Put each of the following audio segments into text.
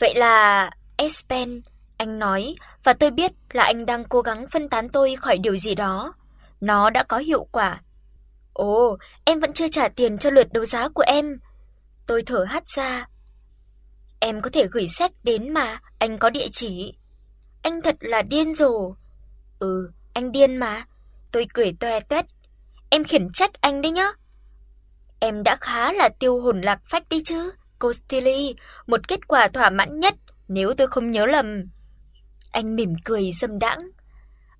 Vậy là Espen, anh nói, và tôi biết là anh đang cố gắng phân tán tôi khỏi điều gì đó. Nó đã có hiệu quả. Ồ, em vẫn chưa trả tiền cho lượt đấu giá của em. Tôi thở hắt ra. Em có thể gửi sách đến mà, anh có địa chỉ. Anh thật là điên rồ. Ừ, anh điên mà. Tôi cười toe toét. Em khiển trách anh đấy nhá. Em đã khá là tiêu hồn lạc phách đi chứ, Costelli, một kết quả thỏa mãn nhất nếu tôi không nhớ lầm. Anh mỉm cười sâm đãng.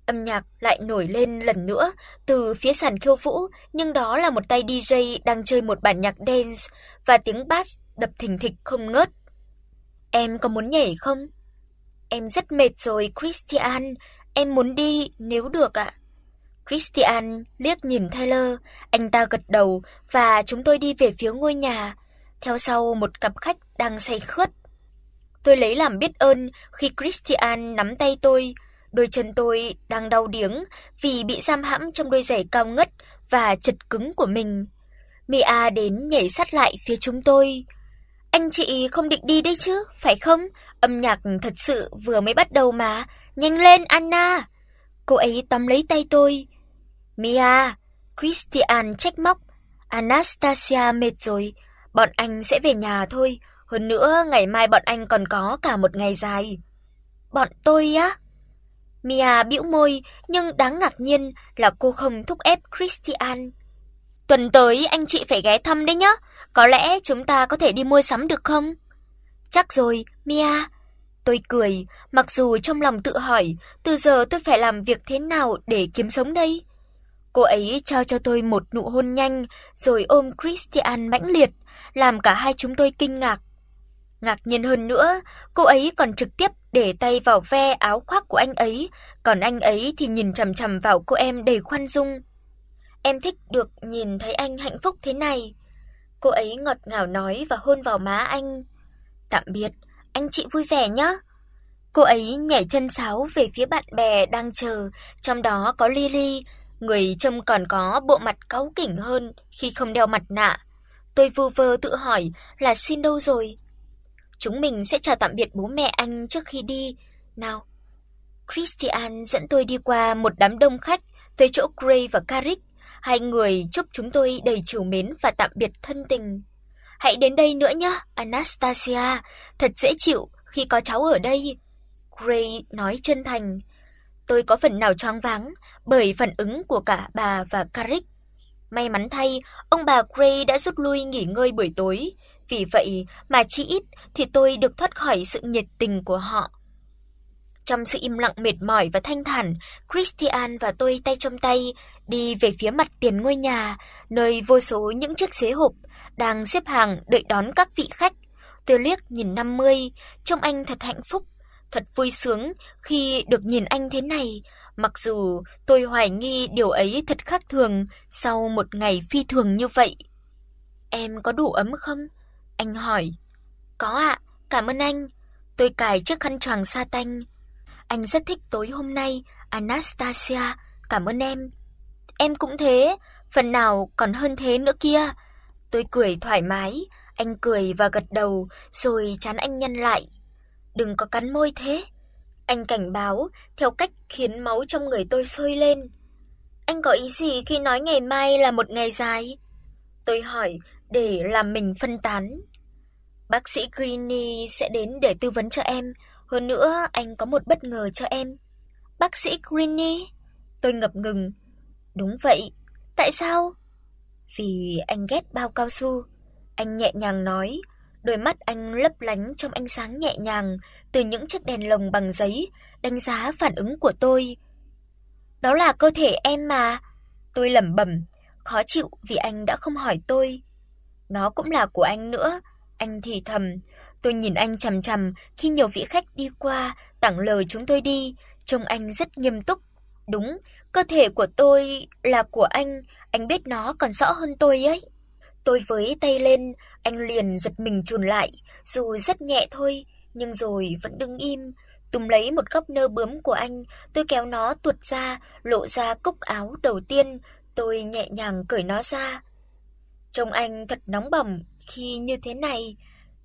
Âm nhạc lại nổi lên lần nữa từ phía sàn khiêu vũ, nhưng đó là một tay DJ đang chơi một bản nhạc dance và tiếng bass đập thình thịch không ngớt. Em có muốn nhảy không? Em rất mệt rồi, Christian, em muốn đi nếu được ạ. Christian liếc nhìn Taylor, anh ta gật đầu và chúng tôi đi về phía ngôi nhà, theo sau một cặp khách đang say khướt. Tôi lấy làm biết ơn khi Christian nắm tay tôi, đôi chân tôi đang đau điếng vì bị giam hãm trong đôi giày cao ngất và chật cứng của mình. Mia đến nhảy sát lại phía chúng tôi. Anh chị không định đi đấy chứ, phải không? Âm nhạc thật sự vừa mới bắt đầu mà, nhanh lên Anna. Cô ấy tóm lấy tay tôi. Mia, Christian trách móc, Anastasia mệt rồi, bọn anh sẽ về nhà thôi, hơn nữa ngày mai bọn anh còn có cả một ngày dài. Bọn tôi á? Mia bĩu môi, nhưng đáng ngạc nhiên là cô không thúc ép Christian. Tuần tới anh chị phải ghé thăm đấy nhá, có lẽ chúng ta có thể đi mua sắm được không? Chắc rồi, Mia. Tôi cười, mặc dù trong lòng tự hỏi, từ giờ tôi phải làm việc thế nào để kiếm sống đây? Cô ấy trao cho tôi một nụ hôn nhanh rồi ôm Christian mãnh liệt, làm cả hai chúng tôi kinh ngạc. Ngạc nhiên hơn nữa, cô ấy còn trực tiếp để tay vào ve áo khoác của anh ấy, còn anh ấy thì nhìn chằm chằm vào cô em đầy khoan dung. Em thích được nhìn thấy anh hạnh phúc thế này. Cô ấy ngọt ngào nói và hôn vào má anh. Tạm biệt, anh chị vui vẻ nhé. Cô ấy nhảy chân sáo về phía bạn bè đang chờ, trong đó có Lily, người trông còn có bộ mặt cáu kỉnh hơn khi không đeo mặt nạ. Tôi vô vơ tự hỏi là xin đâu rồi. Chúng mình sẽ chào tạm biệt bố mẹ anh trước khi đi. Nào. Christian dẫn tôi đi qua một đám đông khách tới chỗ Gray và Carrick. Hai người chúc chúng tôi đầy trìu mến và tạm biệt thân tình. Hãy đến đây nữa nhé, Anastasia, thật dễ chịu khi có cháu ở đây. Gray nói chân thành. Tôi có phần nào choáng váng bởi phản ứng của cả bà và Carrick. May mắn thay, ông bà Gray đã rút lui nghỉ ngơi buổi tối, vì vậy mà chỉ ít thì tôi được thoát khỏi sự nhiệt tình của họ. Trong sự im lặng mệt mỏi và thanh thản, Christian và tôi tay trong tay đi về phía mặt tiền ngôi nhà, nơi vô số những chiếc xế hộp đang xếp hàng đợi đón các vị khách. Tôi liếc nhìn 50, trông anh thật hạnh phúc, thật vui sướng khi được nhìn anh thế này, mặc dù tôi hoài nghi điều ấy thật khác thường sau một ngày phi thường như vậy. Em có đủ ấm không? Anh hỏi. Có ạ, cảm ơn anh. Tôi cài chiếc khăn choàng sa tanh. Anh rất thích tối hôm nay, Anastasia, cảm ơn em. Em cũng thế, phần nào còn hơn thế nữa kia. Tôi cười thoải mái, anh cười và gật đầu, rồi chán anh nhăn lại. Đừng có cắn môi thế. Anh cảnh báo theo cách khiến máu trong người tôi sôi lên. Anh có ý gì khi nói ngày mai là một ngày dài? Tôi hỏi để làm mình phân tán. Bác sĩ Greeny sẽ đến để tư vấn cho em, hơn nữa anh có một bất ngờ cho em. Bác sĩ Greeny? Tôi ngập ngừng. Đúng vậy, tại sao? Vì anh ghét bao cao su. Anh nhẹ nhàng nói, đôi mắt anh lấp lánh trong ánh sáng nhẹ nhàng từ những chiếc đèn lồng bằng giấy, đánh giá phản ứng của tôi. Đó là cơ thể em mà. Tôi lẩm bẩm, khó chịu vì anh đã không hỏi tôi. Nó cũng là của anh nữa, anh thì thầm. Tôi nhìn anh chằm chằm khi nhiều vị khách đi qua, tặng lời chúng tôi đi, trông anh rất nghiêm túc. Đúng, cơ thể của tôi là của anh, anh biết nó còn rõ hơn tôi ấy. Tôi với tay lên, anh liền giật mình chùn lại, dù rất nhẹ thôi, nhưng rồi vẫn đứng im, túm lấy một góc nơ bướm của anh, tôi kéo nó tuột ra, lộ ra cúc áo đầu tiên, tôi nhẹ nhàng cởi nó ra. Trông anh thật nóng bỏng khi như thế này,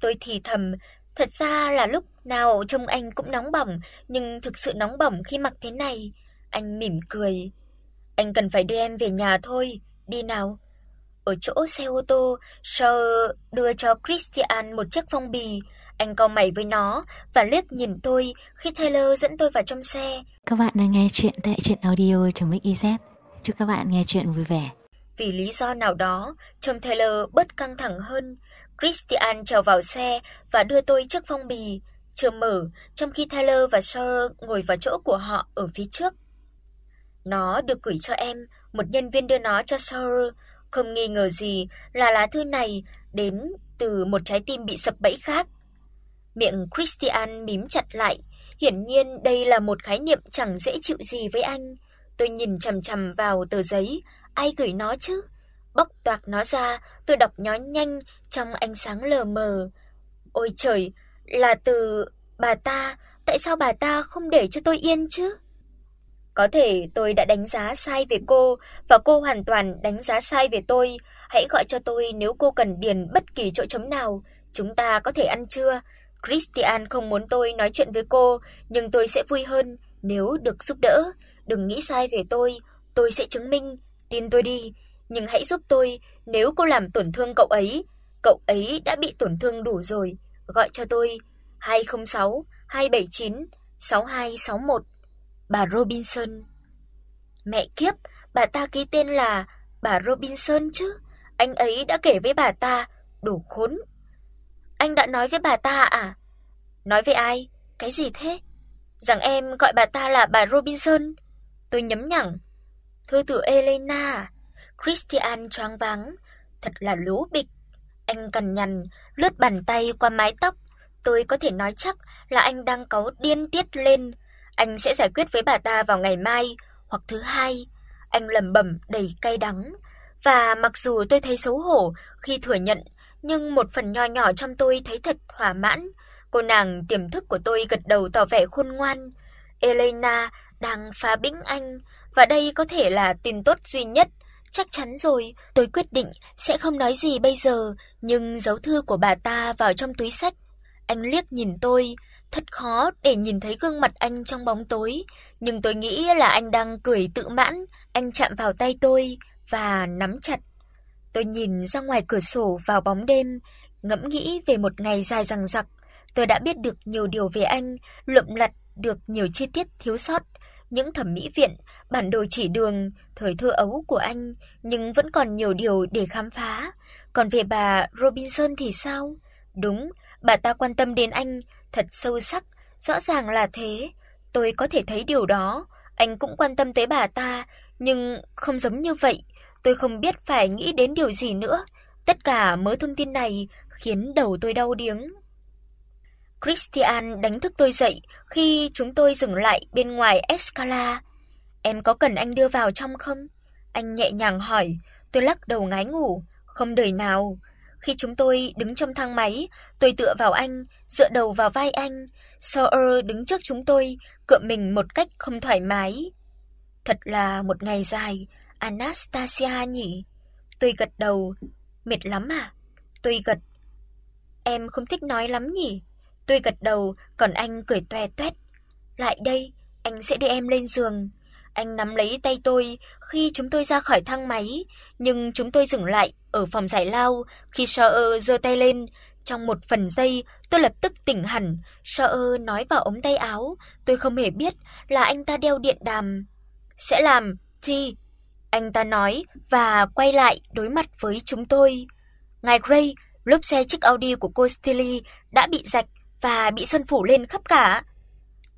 tôi thì thầm, Thật ra là lúc nào trông anh cũng nóng bỏng, nhưng thực sự nóng bỏng khi mặc thế này. Anh mỉm cười. Anh cần phải đưa em về nhà thôi, đi nào. Ở chỗ xe ô tô, Shaw đưa cho Christian một chiếc phong bì. Anh cau mày với nó và liếc nhìn tôi khi Taylor dẫn tôi vào trong xe. Các bạn đang nghe chuyện tại truyện audio.mix.iz. Chúc các bạn nghe chuyện vui vẻ. Vì lý do nào đó, trông Taylor bớt căng thẳng hơn. Christian trèo vào xe và đưa tôi chiếc phong bì chưa mở, trong khi Taylor và Shaw ngồi vào chỗ của họ ở phía trước. Nó được gửi cho em, một nhân viên đưa nó cho Shaw, không nghi ngờ gì là lá thư này đến từ một trái tim bị sập bẫy khác. Miệng Christian mím chặt lại, hiển nhiên đây là một khái niệm chẳng dễ chịu gì với anh. Tôi nhìn chằm chằm vào tờ giấy, ai gửi nó chứ? Bóc toạc nó ra, tôi đọc nhó nhanh trong ánh sáng lờ mờ. Ôi trời, là từ bà ta, tại sao bà ta không để cho tôi yên chứ? Có thể tôi đã đánh giá sai về cô và cô hoàn toàn đánh giá sai về tôi. Hãy gọi cho tôi nếu cô cần điền bất kỳ chỗ trống nào, chúng ta có thể ăn trưa. Christian không muốn tôi nói chuyện với cô, nhưng tôi sẽ vui hơn nếu được giúp đỡ. Đừng nghĩ sai về tôi, tôi sẽ chứng minh, tin tôi đi, nhưng hãy giúp tôi nếu cô làm tổn thương cậu ấy. Cậu ấy đã bị tổn thương đủ rồi, gọi cho tôi 206 279 6261. Bà Robinson. Mẹ kiếp, bà ta ký tên là bà Robinson chứ? Anh ấy đã kể với bà ta, đủ khốn. Anh đã nói với bà ta à? Nói với ai? Cái gì thế? Rằng em gọi bà ta là bà Robinson. Tôi nhấm nhẳng. Thư từ Elena. Christian choáng váng, thật là lố bịch. Anh cằn nhằn lướt bàn tay qua mái tóc, tôi có thể nói chắc là anh đang cáu điên tiết lên. Anh sẽ giải quyết với bà ta vào ngày mai hoặc thứ hai. Anh lẩm bẩm đầy cay đắng, và mặc dù tôi thấy xấu hổ khi thừa nhận, nhưng một phần nho nhỏ trong tôi thấy thật thỏa mãn. Cô nàng tiềm thức của tôi gật đầu tỏ vẻ khôn ngoan. Elena đang phá bĩnh anh, và đây có thể là tin tốt duy nhất Chắc chắn rồi, tôi quyết định sẽ không nói gì bây giờ, nhưng giấu thư của bà ta vào trong túi sách. Anh liếc nhìn tôi, thật khó để nhìn thấy gương mặt anh trong bóng tối, nhưng tôi nghĩ là anh đang cười tự mãn, anh chạm vào tay tôi và nắm chặt. Tôi nhìn ra ngoài cửa sổ vào bóng đêm, ngẫm nghĩ về một ngày dài dằng dặc. Tôi đã biết được nhiều điều về anh, lượm lặt được nhiều chi tiết thiếu sót những thẩm mỹ viện, bản đồ chỉ đường, thời thơ ấu của anh, nhưng vẫn còn nhiều điều để khám phá. Còn về bà Robinson thì sao? Đúng, bà ta quan tâm đến anh thật sâu sắc, rõ ràng là thế. Tôi có thể thấy điều đó, anh cũng quan tâm tới bà ta, nhưng không giống như vậy. Tôi không biết phải nghĩ đến điều gì nữa. Tất cả mớ thông tin này khiến đầu tôi đau điếng. Christian đánh thức tôi dậy khi chúng tôi dừng lại bên ngoài Escala. "Em có cần anh đưa vào trong không?" Anh nhẹ nhàng hỏi, tôi lắc đầu ngái ngủ, không đời nào. Khi chúng tôi đứng trong thang máy, tôi tựa vào anh, dựa đầu vào vai anh. Sawyer đứng trước chúng tôi, cựa mình một cách không thoải mái. Thật là một ngày dài, Anastasia nhỉ? Tôi gật đầu, mệt lắm à? Tôi gật. Em không thích nói lắm nhỉ? Tôi gật đầu, còn anh cười toe toét. "Lại đây, anh sẽ đưa em lên giường." Anh nắm lấy tay tôi khi chúng tôi ra khỏi thang máy, nhưng chúng tôi dừng lại ở phòng giải lao khi Shaw giơ tay lên. Trong một phần giây, tôi lập tức tỉnh hẳn. Shaw nói vào ống tay áo, tôi không hề biết là anh ta đeo điện đàm. "Sẽ làm, Chi." Anh ta nói và quay lại đối mặt với chúng tôi. "Ngài Gray, lốp xe chiếc Audi của cô Stilly đã bị rạch và bị sơn phủ lên khắp cả.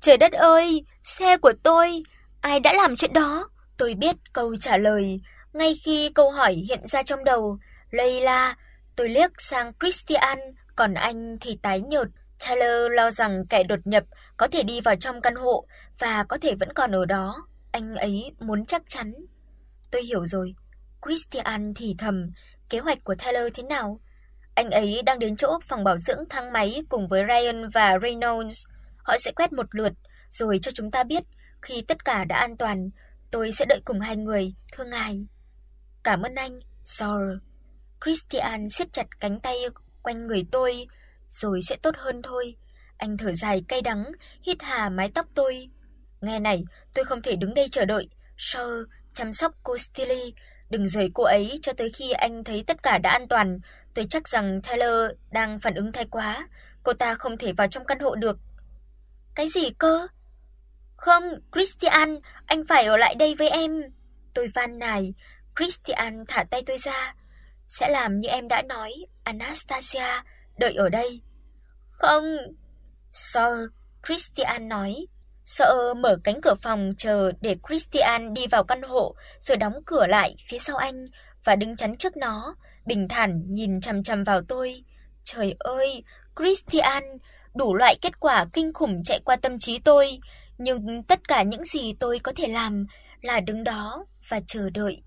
Trời đất ơi, xe của tôi, ai đã làm chuyện đó? Tôi biết câu trả lời ngay khi câu hỏi hiện ra trong đầu. Layla, tôi liếc sang Christian, còn anh thì tái nhợt. Taylor lo rằng kẻ đột nhập có thể đi vào trong căn hộ và có thể vẫn còn ở đó. Anh ấy muốn chắc chắn. Tôi hiểu rồi. Christian thì thầm, kế hoạch của Taylor thế nào? Anh ấy đang đến chỗ phòng bảo dưỡng thang máy cùng với Ryan và Reynolds. Họ sẽ quét một lượt rồi cho chúng ta biết khi tất cả đã an toàn, tôi sẽ đợi cùng hai người, thưa ngài. Cảm ơn anh, Sir. Christian siết chặt cánh tay quanh người tôi, rồi sẽ tốt hơn thôi. Anh thở dài cay đắng, hít hà mái tóc tôi. Nghe này, tôi không thể đứng đây chờ đợi. Sir, chăm sóc cô Stilly, đừng rời cô ấy cho tới khi anh thấy tất cả đã an toàn. Tôi chắc rằng Taylor đang phản ứng thái quá, cô ta không thể vào trong căn hộ được. Cái gì cơ? Không, Christian, anh phải ở lại đây với em. Tôi van nài, Christian thả tay tôi ra. Sẽ làm như em đã nói, Anastasia, đợi ở đây. Không. Sir, Christian nói. Sợ mở cánh cửa phòng chờ để Christian đi vào căn hộ rồi đóng cửa lại phía sau anh và đứng chắn trước nó, bình thản nhìn chằm chằm vào tôi. Trời ơi, Christian, đủ loại kết quả kinh khủng chạy qua tâm trí tôi, nhưng tất cả những gì tôi có thể làm là đứng đó và chờ đợi.